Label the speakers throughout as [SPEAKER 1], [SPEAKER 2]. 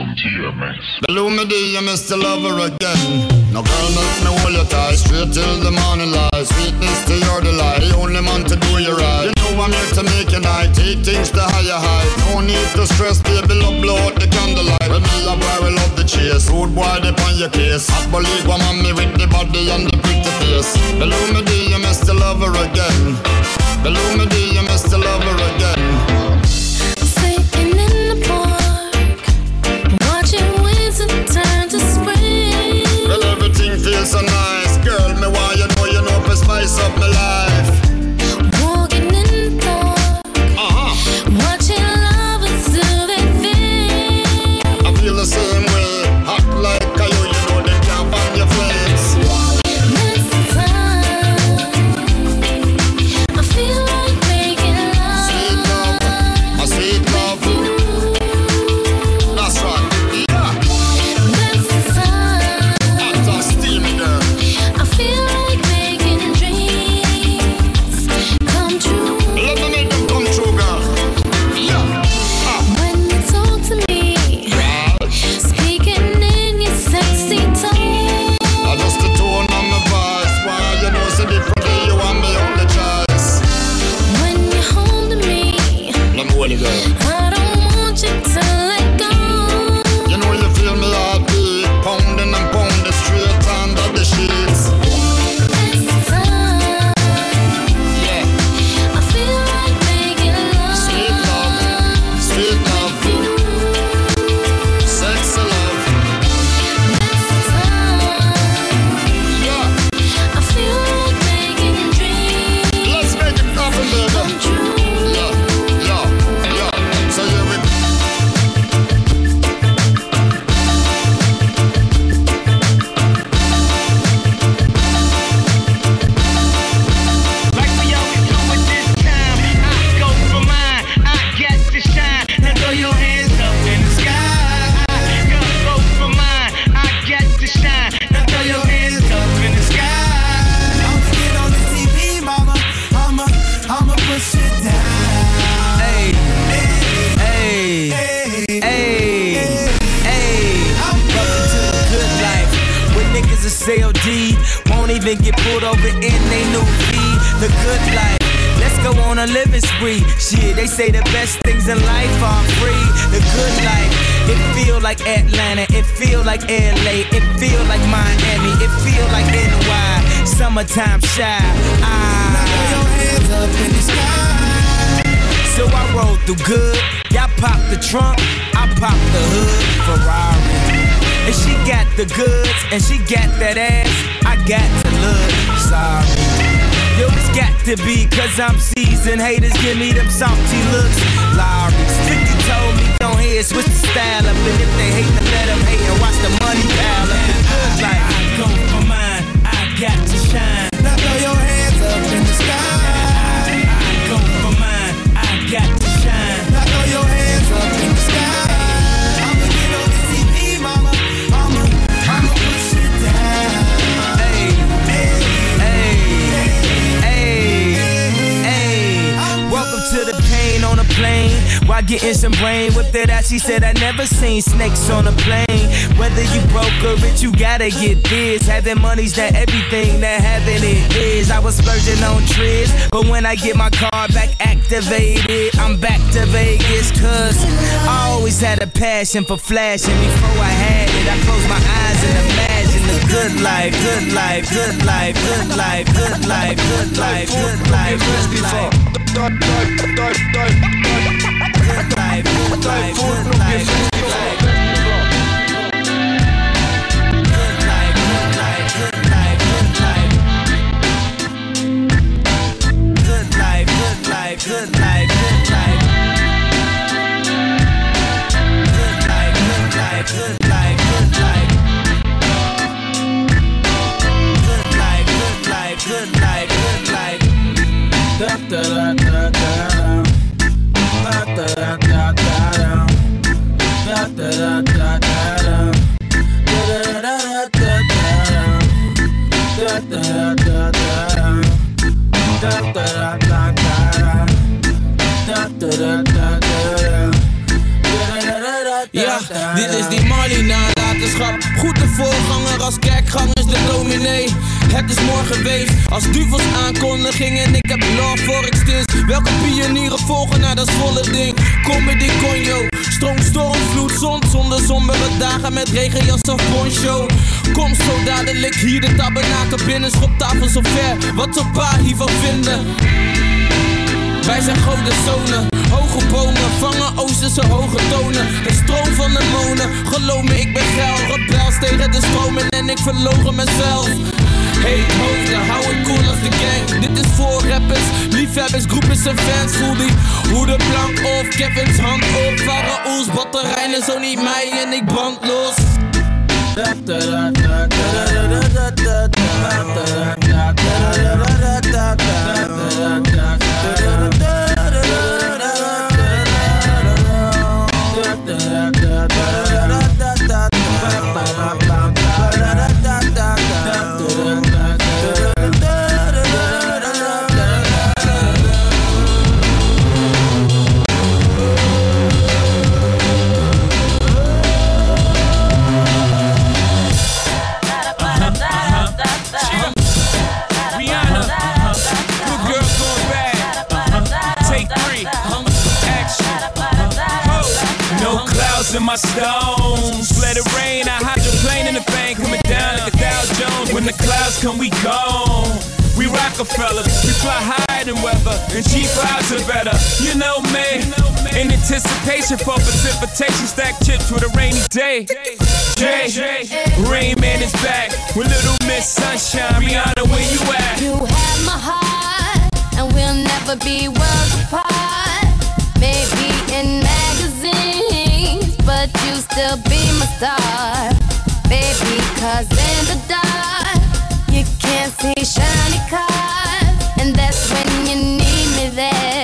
[SPEAKER 1] some TMS.
[SPEAKER 2] Me D, you Mr. Lover again. No girl, make me hold you tight. Straight till the morning light. Sweetness to your delight. The only man to do you right. You know I'm here to make you night. Take things to higher height. No need to stress, baby. Love blow out the candlelight. With me, a boy, we love the chase. Rude boy, dip on your case. Hot believe one me with the body and the pretty face. Me D, you Mr. Lover again. Me D, you Mr. Lover again.
[SPEAKER 3] Over in they new V. The good life. Let's go on a living spree. Shit, they say the best things in life are free. The good life. It feel like Atlanta. It feel like LA. It feel like Miami. It feel like NY. Summertime shy. Ah.
[SPEAKER 4] your hands up in the sky.
[SPEAKER 3] So I roll through good. Y'all pop the trunk, I pop the hood. Ferrari. And she got the goods, and she got that ass. I got to look sorry. Yo, it's got to be, cause I'm seasoned. Haters give me them salty looks. Lowry's 50 told me don't hear, switch the style up. And if they hate, then let them hate and watch the money pile up. Good life. I go for mine, I got to shine.
[SPEAKER 4] Now throw your hands up in the sky.
[SPEAKER 3] I go for mine, I got plane. While getting some brain whipped it out, she said I never seen snakes on a plane. Whether you broke or rich, you gotta get this. Having money's not everything that having it is. I was splurging on trips, but when I get my car back activated, I'm back to Vegas. Cause I always had a passion for flashing. Before I had it, I closed my eyes and imagined the good life, good life, good life, good life, good life, good life, good life, good life. Good life, good life, good life, good life.
[SPEAKER 5] Voorganger als kerkgangers de dominee. Het is morgen wees als duvels aankondiging en ik heb love voor stis. Welke pionieren volgen naar dat volle ding? Comedy conjo, stroom, storm, vloed, zon zonder sombere dagen met regenjas of poncho. Kom zo dadelijk hier de tabernakel binnen, schoptafel zo ver. Wat zou pa hiervan vinden? Wij zijn gouden zonen, hoge vangen oosterse hoge tonen. De stroom van de monen, geloof me, ik ben geil. Rebels tegen de stromen en ik verlogen mezelf. Hey hoofden, hou het cool als de gang. Dit is voor rappers, liefhebbers, groepjes en fans. Voel die hoede blank of Kevin's hand op. Farao's batterijen, zo niet mij en ik brand los.
[SPEAKER 1] My stones. Let it rain. I hydroplane in the thing coming down like a Dow Jones. When the clouds come, we gone. We Rockefeller, we fly higher than weather, and G5s are better. You know me, in anticipation for precipitation, stack chips with a rainy day. Jay, Rain Man is back with Little Miss Sunshine. Rihanna, where you at?
[SPEAKER 6] You have my heart, and we'll never be worlds apart. Still be my star. Baby, cause in the dark, you can't see shiny cars. And that's when you need me there.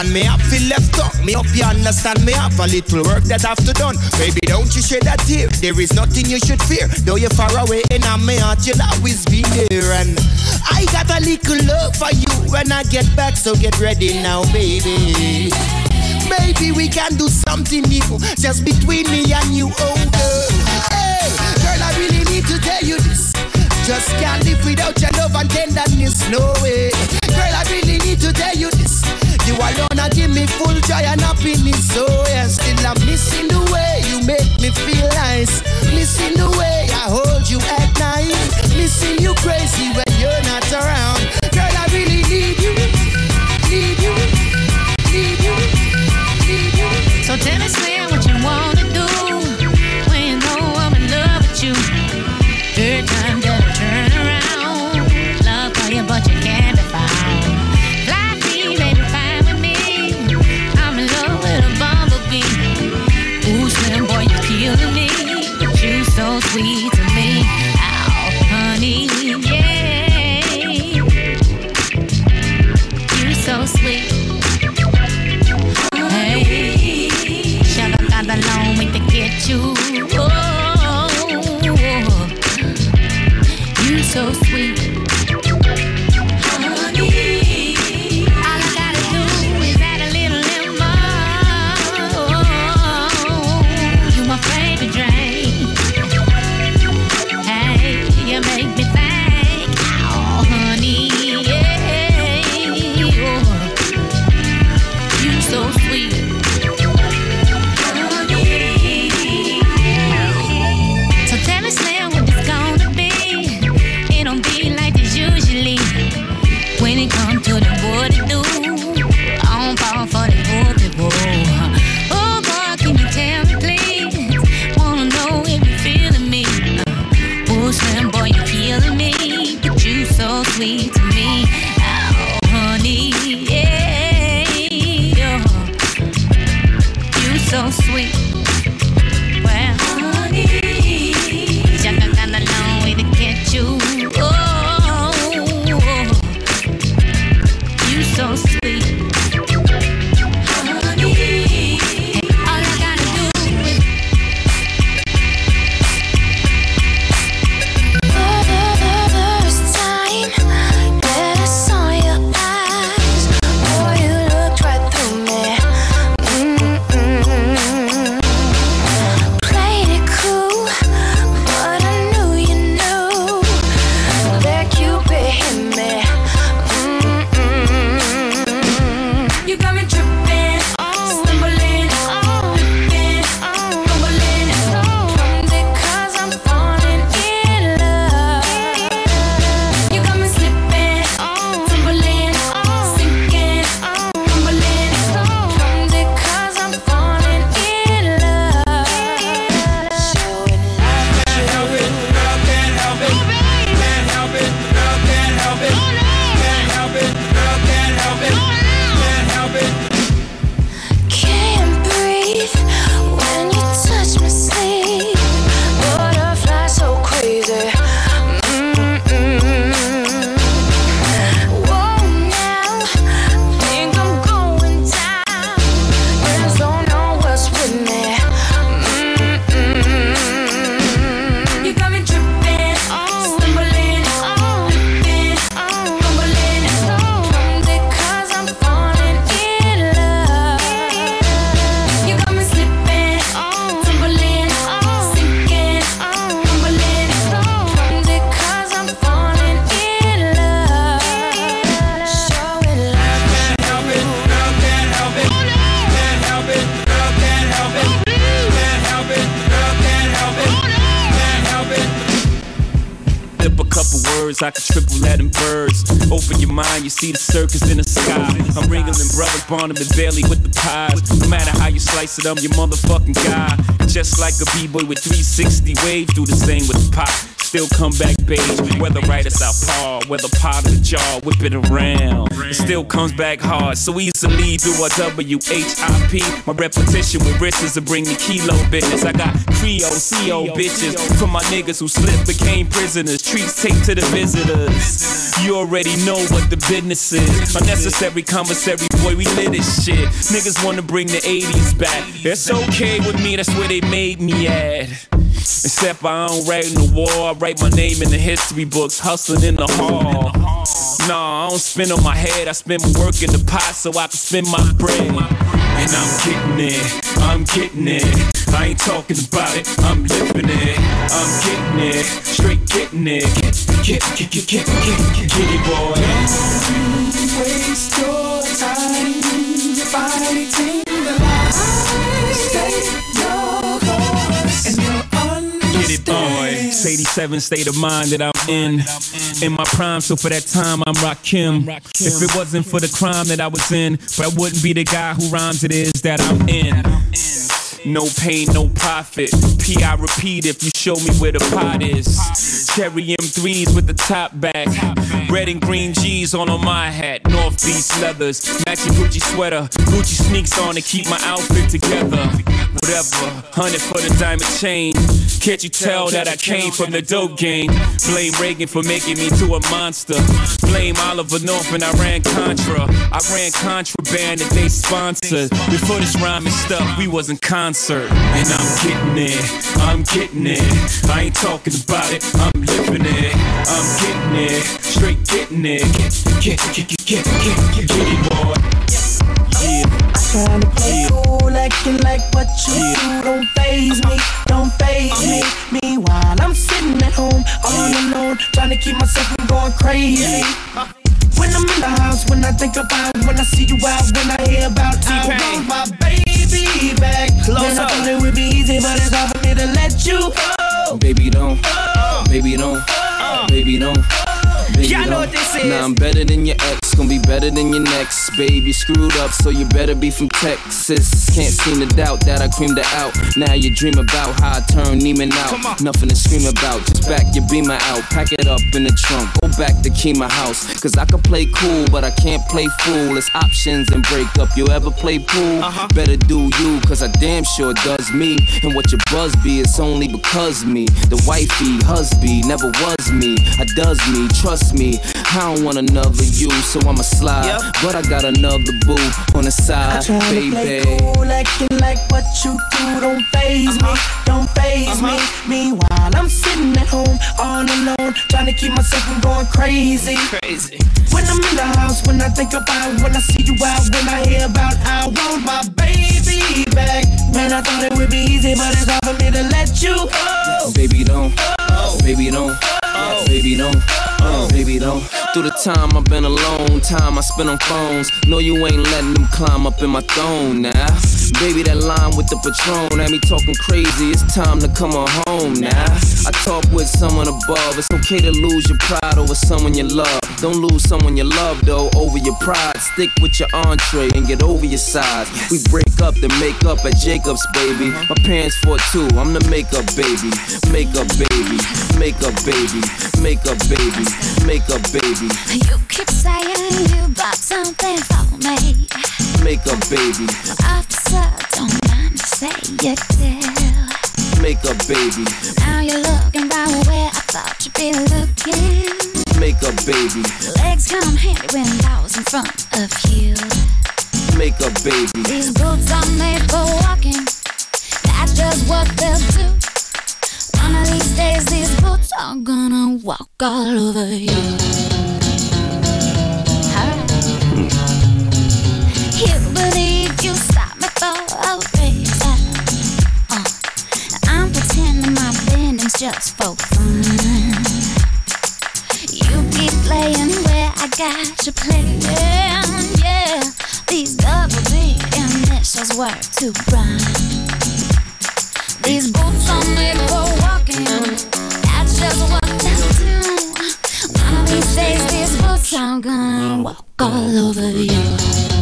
[SPEAKER 7] And me
[SPEAKER 4] have feel left out. Me hope you understand me have a little work that I've to done. Baby, don't you shed a tear. There is nothing you should fear. Though you're far away in my heart, you'll always be there. And I got a little love for you when I get back, so get ready now, baby. Maybe we can do something new just between me and you, oh girl. Hey, girl, I really need to tell you this. Just can't live without your love and tenderness, no way. Girl, I really need to tell you this. You alone give me full joy and happiness, so oh, yeah. Still I'm missing the way you make me feel nice. Missing the way I hold you at night. Missing you crazy when you're not around.
[SPEAKER 1] See the circus in the sky. I'm wrangling brothers, Barnum and Bailey with the pies. No matter how you slice it, I'm your motherfucking guy. Just like a b-boy with 360 wave, do the same with the pop. Still come back beige. Whether right or southpaw, whether pot or jar, whip it around. It still comes back hard, so easily do a WHIP. My repetition with wrists to bring me kilo business. I got Creole, CO bitches for my niggas who slipped, became prisoners. Treats taped to the visitors. You already know what the business is. Unnecessary commissary, boy, we lit this shit. Niggas wanna bring the 80s back. It's okay with me, that's where they made me at. Except I don't write in the war, I write my name in the history books, hustling in the hall. Nah, I don't spin on my head, I spend my work in the pot so I can spend my bread. And I'm getting it, I'm getting it. I ain't talking about it, I'm living it. I'm getting it, straight getting it. Get, get, get, get, get, get, get it, boy.
[SPEAKER 8] Don't waste your time fighting the lies. Stay
[SPEAKER 1] It's 87 state of mind that I'm in. In my prime, so for that time, I'm Rakim. If it wasn't for the crime that I was in, but I wouldn't be the guy who rhymes it is that I'm in. No pain, no profit. P, I repeat if you show me where the pot is. Cherry M3s with the top back. Red and green G's on on my hat. North Beach leathers. Matching Gucci sweater. Gucci sneaks on to keep my outfit together. Whatever. Hundred for the diamond chain. Can't you tell that I came from the dope game? Blame Reagan for making me to a monster. Blame Oliver North and I ran Contra. I ran contraband that they sponsored. Before this rhyming stuff, we was in concert. And I'm getting it, I'm getting it. I ain't talking about it, I'm living it. I'm getting it, straight getting it. Get, get, get, get, get, get, get, it, boy. Yeah.
[SPEAKER 8] Trying to play cool, acting like what you do don't phase me, don't phase me. Meanwhile, I'm sitting at home all alone, trying to keep myself from going crazy. When I'm in the house, when I think about, when I see you out, when I hear about, I want my baby
[SPEAKER 9] Close
[SPEAKER 8] I
[SPEAKER 9] up.
[SPEAKER 8] thought it would be easy, but it's hard for me to let you go.
[SPEAKER 9] Baby don't, oh. oh. baby don't, baby don't.
[SPEAKER 8] Y'all know what this is.
[SPEAKER 9] Now I'm better than your ex, gonna be better than your next. Baby screwed up, so you better be from Texas. Can't seem to doubt that I creamed her out. Now you dream about how I turn Neiman out. Nothing to scream about, just back your beamer out. Pack it up in the trunk, go back to Kima house. Cause I can play cool, but I can't play fool. It's options and break up. You ever play pool? Uh-huh. Better do you, cause I damn sure does me. And what your buzz be, it's only because me. The wifey, husband, never was me. I does me, trust me. I don't want another you, so I'ma slide. But I got another boo on the side,
[SPEAKER 8] Trying to play
[SPEAKER 9] baby.
[SPEAKER 8] cool, acting like what you do don't phase me, uh-huh. don't phase me. Uh-huh. Meanwhile, I'm sitting at home all alone, trying to keep myself from going crazy.
[SPEAKER 9] Crazy.
[SPEAKER 8] When I'm in the house, when I think about, when I see you out, when I hear about, I want my baby back. Man, I thought it would be easy, but it's hard for me to let you go.
[SPEAKER 9] Through the time I've been alone, time I spent on phones. No, you ain't letting them climb up in my throne now. Baby, that line with the patron had me talking crazy. It's time to come on home now. I talk with someone above. It's okay to lose your pride over someone you love. Don't lose someone you love though over your pride. Stick with your entree and get over your size. We break up then make up at Jacob's, baby. Uh-huh. My parents fought too. I'm the makeup baby, makeup baby, makeup baby, makeup baby, makeup baby,
[SPEAKER 10] You keep saying you bought something for me.
[SPEAKER 9] Makeup baby,
[SPEAKER 10] Officer, don't mind to say you do.
[SPEAKER 9] makeup baby,
[SPEAKER 10] Now you're looking right where I thought you'd be looking.
[SPEAKER 9] Make a baby,
[SPEAKER 10] Legs come handy when I was in front of you.
[SPEAKER 9] Make a baby.
[SPEAKER 10] These boots are made for walking. That's just what they'll do. One of these days, these boots are gonna walk all over you. Just for fun. You keep playing where I got you playing, yeah. These double D initials work to rhyme. These boots are made for walking. That's just what they'll do. One of these days, these boots are gonna walk all over you.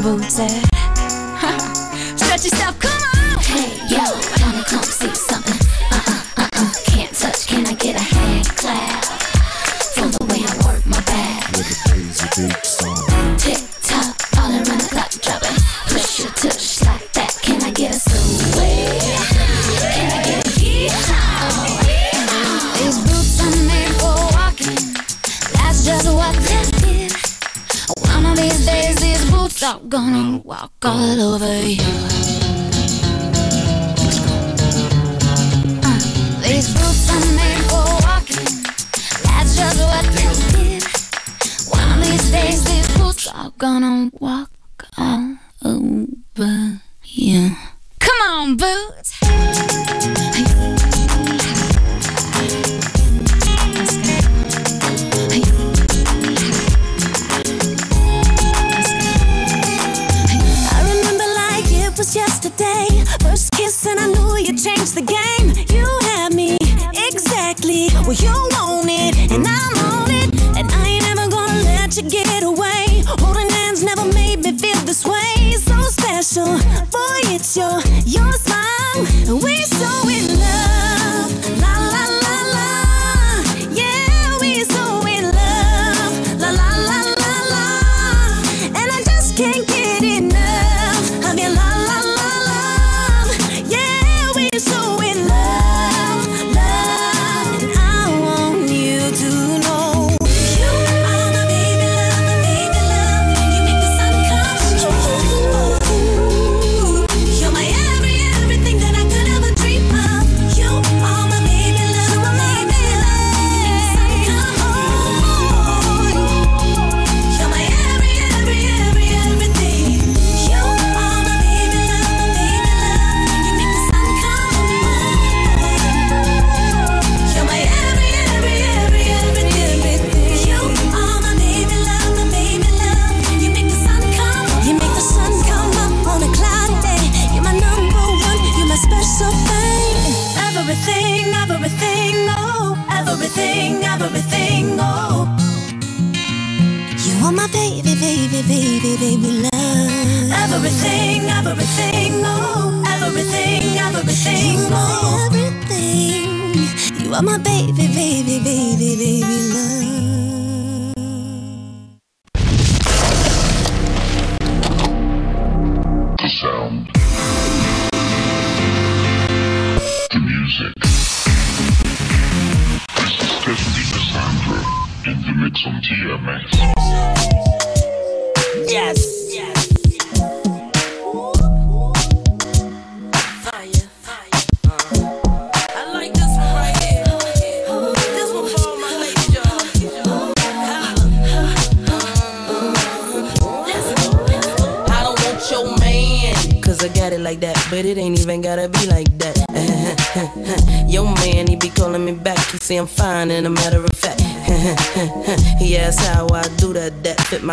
[SPEAKER 11] boots.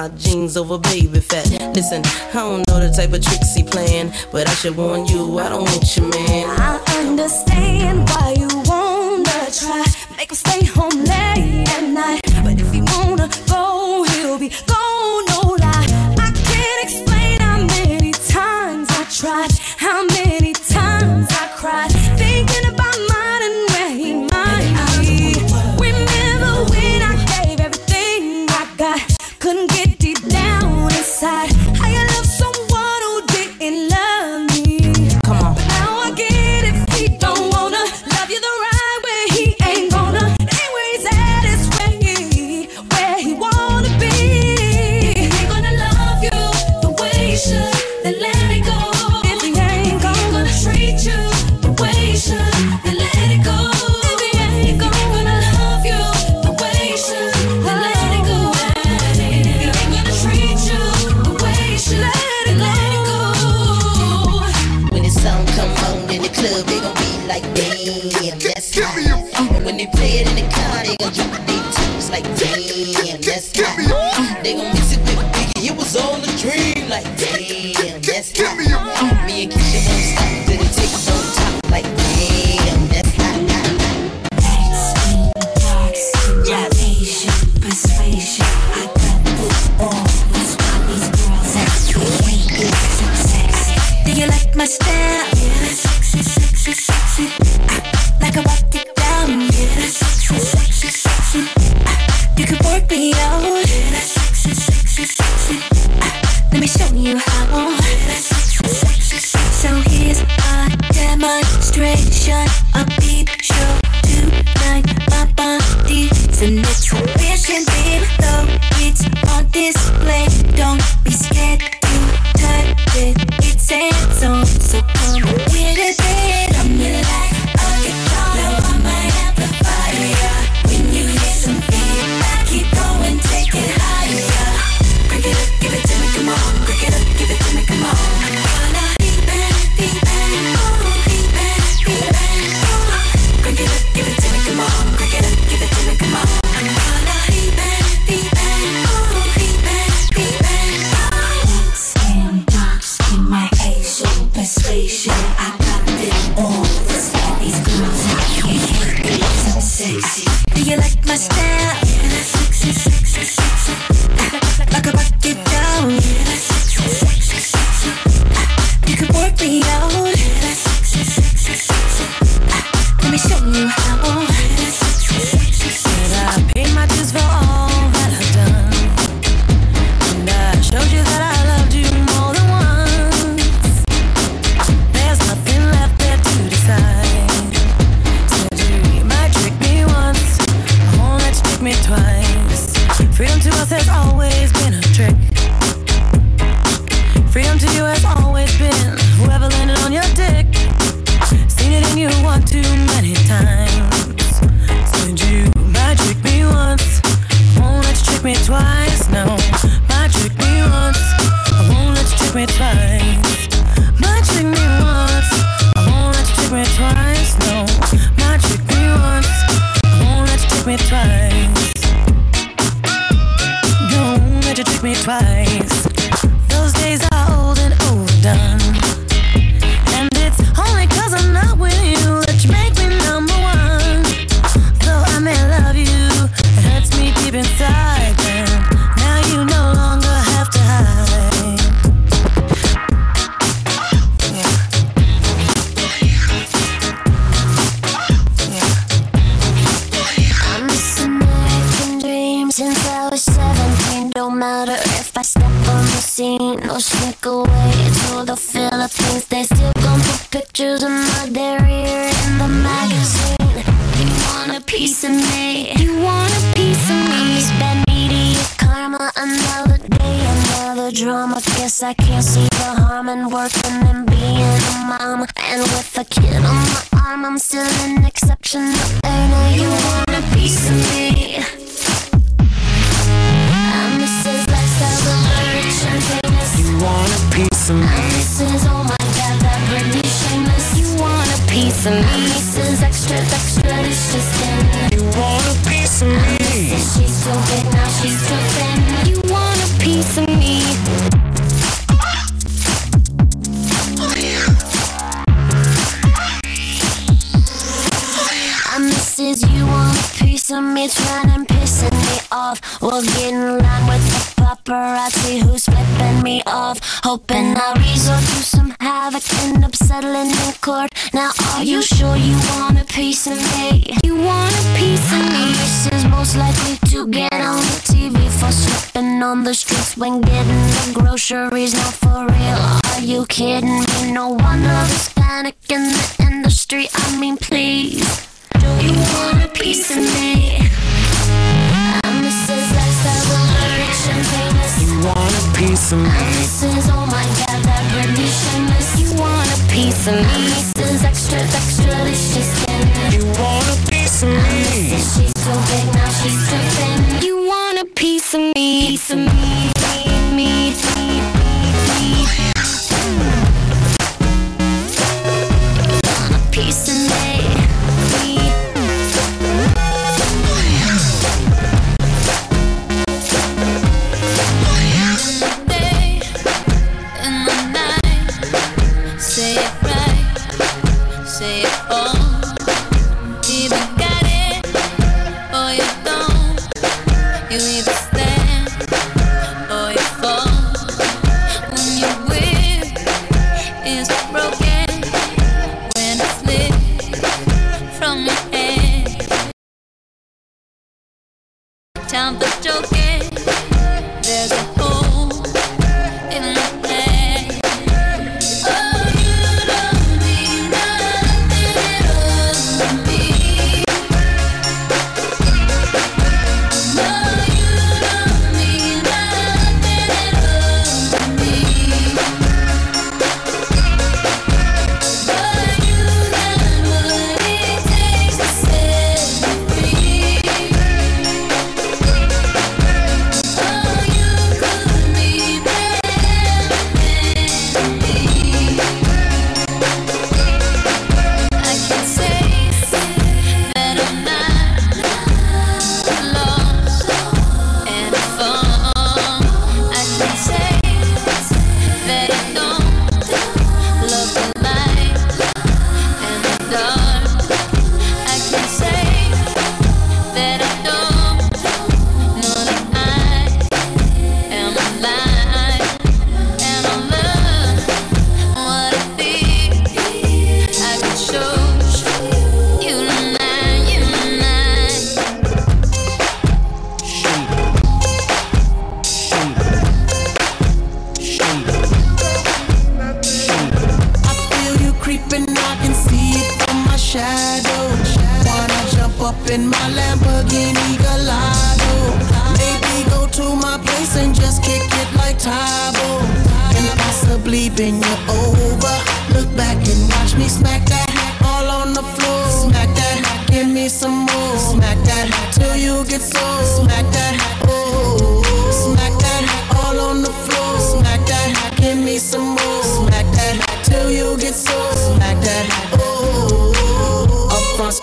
[SPEAKER 11] my
[SPEAKER 12] jeans over baby fat. Listen, I don't know the type of tricks he playing, but I should warn you, I don't want you, man.
[SPEAKER 13] I
[SPEAKER 14] my step. Guess I can't see the harm in working and being a mom. And with a kid on my arm, I'm still an exception. I know you want a piece of me. I miss his lifestyle of rich and famous.
[SPEAKER 3] You want a piece of me.
[SPEAKER 14] I miss his, oh my god, that Britney shameless. You want a piece of me. I miss his extra, extra, it's just in.
[SPEAKER 3] You want a piece of me.
[SPEAKER 14] She's so big now, she's so me trying and pissing me off Well, get in line with the paparazzi who's flipping me off Hoping I'll resort to some havoc and up settling in court Now are you sure you want a piece of me? You want a piece of me? This is most likely to get on the TV For slipping on the streets when getting the groceries Not for real, are you kidding me? No wonder there's panic in the industry I mean, please piece of me.
[SPEAKER 3] This
[SPEAKER 14] is oh my god, that remissionless. You want a piece of me? This is extra, extra delicious.
[SPEAKER 3] You want a piece of me?
[SPEAKER 14] Oh this is she's so big now she's so thin. You want a piece of me? Piece of me.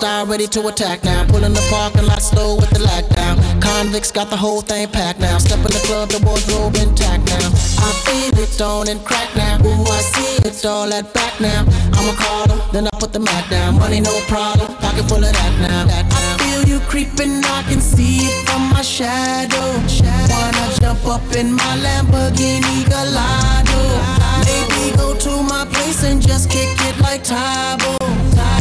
[SPEAKER 15] Style ready to attack now. Pulling the parking lot slow with the lockdown. Convicts got the whole thing packed now. Step in the club, the wardrobe intact now. I feel it on and crack now. Ooh, I see it's all that back now. I'ma call them, then I put the mat down. Money no problem, pocket full of that now. That now. I feel you creeping, I can see it from my shadow. Wanna jump up in my Lamborghini Gallardo? Maybe go to my place and just kick it like Tae Bo.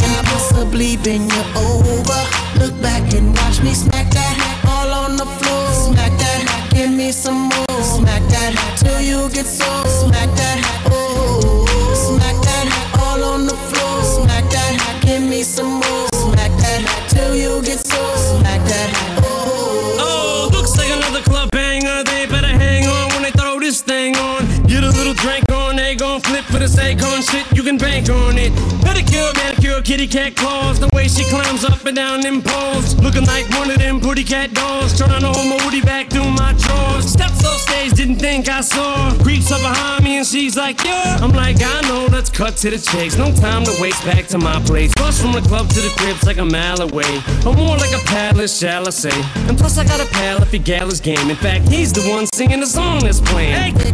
[SPEAKER 15] And possibly bend you over. Look back and watch me smack that hat all on the floor. Smack that, hat give me some more. Smack that till you get so. Smack that, oh.
[SPEAKER 16] Can bank on it. Pedicure, manicure, kitty cat claws. The way she climbs up and down them poles. Looking like one of them pretty cat dolls. Trying to hold my woody back through my drawers. Steps off stage, didn't think I saw. Creeps up behind me and she's like, yeah. I'm like, I know, let's cut to the chase. No time to waste back to my place. Bus from the club to the crib's like a mile away. Or more like a palace, shall I say. And plus, I got a pal if he gal his game. In fact, he's the one singing the song that's playing. Hey.